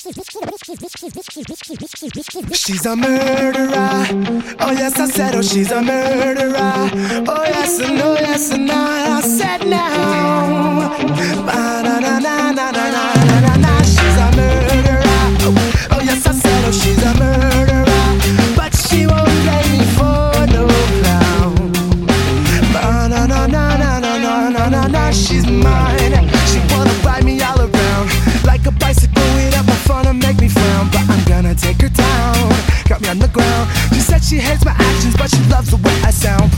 She's a murderer. Oh yes, I said, oh she's a murderer. Oh yes, and oh yes, and I, I said now. Na na na na na na na na. She's a murderer. Oh yes, I said, oh she's a murderer. But she won't me for no clown. Na na na na na na na na na. She's mine. She wanna ride me all around on the ground. She said she hates my actions, but she loves the way I sound.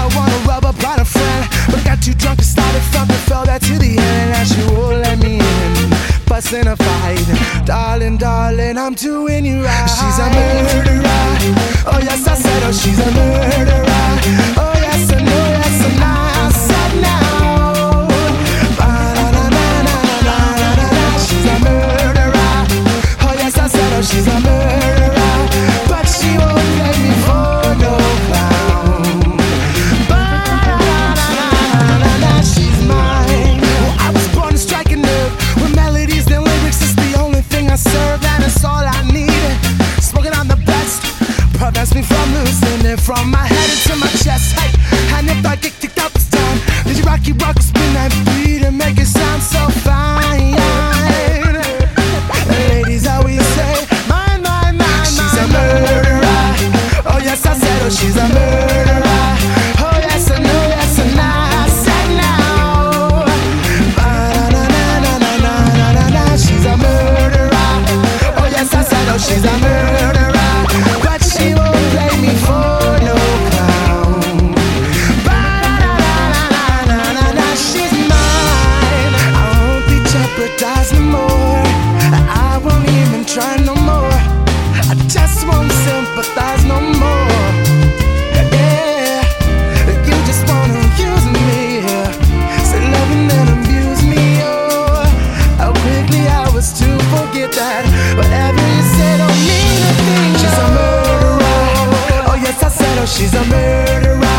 I wanna rub up on a friend, but got too drunk to start it from and fell back to the end. And she won't let me in. Busting a fight, darling, darling, I'm doing you right. She's a murderer. Be jeopardized no more. I won't even try no more. I just won't sympathize no more. Yeah, you just wanna use me. Say loving abuse me. Oh, how quickly I was to forget that. Whatever you said don't mean a thing. She's a murderer. Oh yes, I said, oh she's a murderer.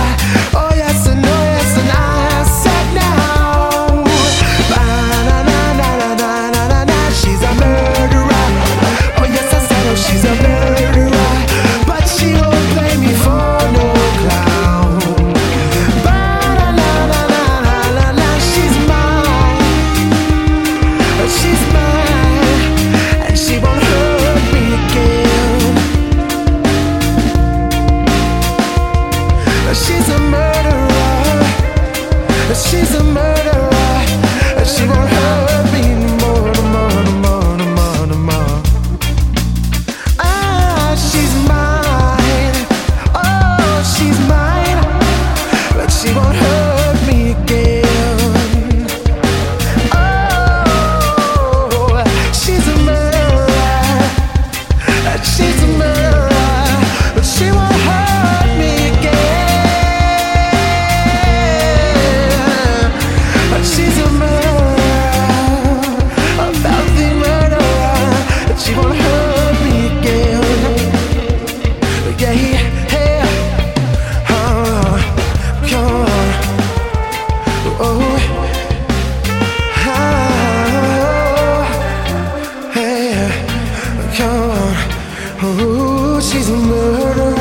Oh, she's a murderer.